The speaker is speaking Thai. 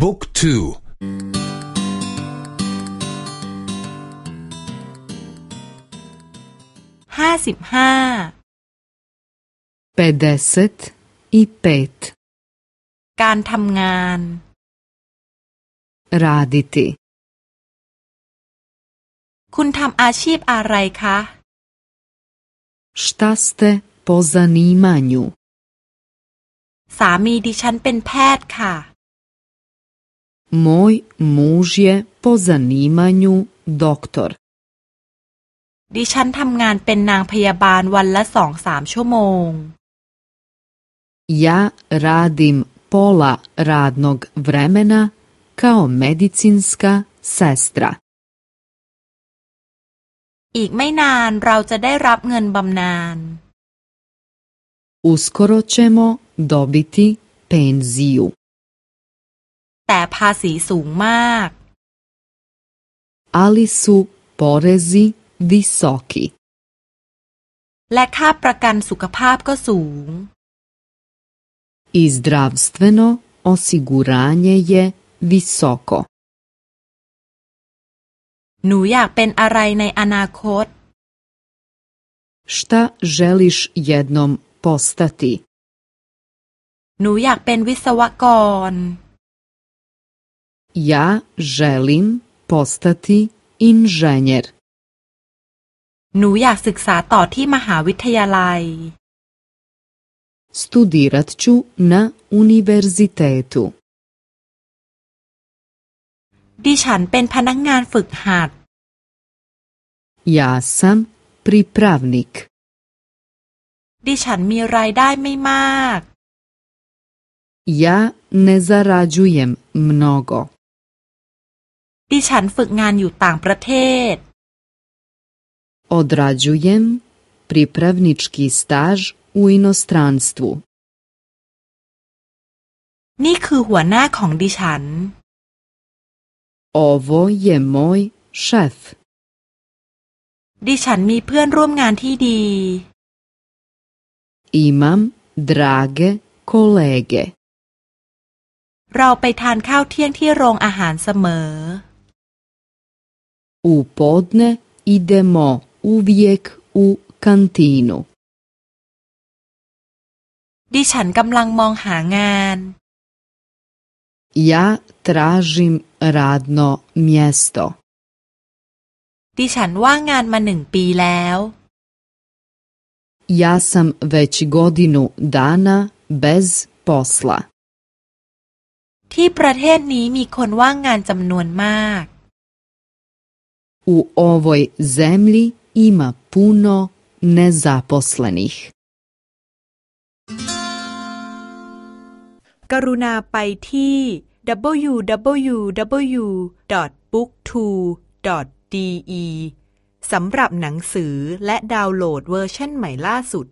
book twoห้าสิบห้า pedeset i petการทำงาน raditi คุณทำอาชีพอะไรคะ Šta ste po zanimanju? สามีดิฉันเป็นแพทย์ค่ะ Moj muž je po zanimanju doktor. ดิฉันทำงานเป็นนางพยาบาลวันละสองสามชั่วโมง Ja radim pola radnog vremena kao medicinska sestra. อีกไม่นานเราจะได้รับเงินบำนาญ Uskoro ćemo dobiti penziju. แต่ภาษีสูงมาก Ali su porezi visoki. และค่าประกันสุขภาพก็สูง I zdravstveno osiguranje je visoko. หนูอยากเป็นอะไรในอนาคต Šta želiš jednom postati? หนูอยากเป็นวิศวกร Ja želim postati inženjer. หนูอยากศึกษาต่อที่มหาวิทยาลัย Studirat ću na univerzitetu. ดิฉันเป็นพนักงานฝึกหัด Ja sam pripravnik. ดิฉันมีรายได้ไม่มาก Ja ne zarađujem mnogo. ดิฉันฝึกงานอยู่ต่างประเทศ Odrađujem pripravnički staž u inostranstvu. นี่คือหัวหน้าของดิฉัน Ovo je moj šef. ดิฉันมีเพื่อนร่วมงานที่ดี Imam drage kolege. เราไปทานข้าวเที่ยงที่โรงอาหารเสมอ U podne idemo uvijek u kantinu. ดิฉันกำลังมองหางาน Ja tražim radno mjesto. ดิฉันว่างงานมาหนึ่งปีแล้ว Ja sam već godinu dana bez posla. ที่ประเทศนี้มีคนว่างงานจำนวนมาก U ovoj zemlji ima puno nezaposlenih. กรุณาไปที่ www.booktwo.de สำหรับหนังสือและดาวน์โหลดเวอร์ชันใหม่ล่าสุด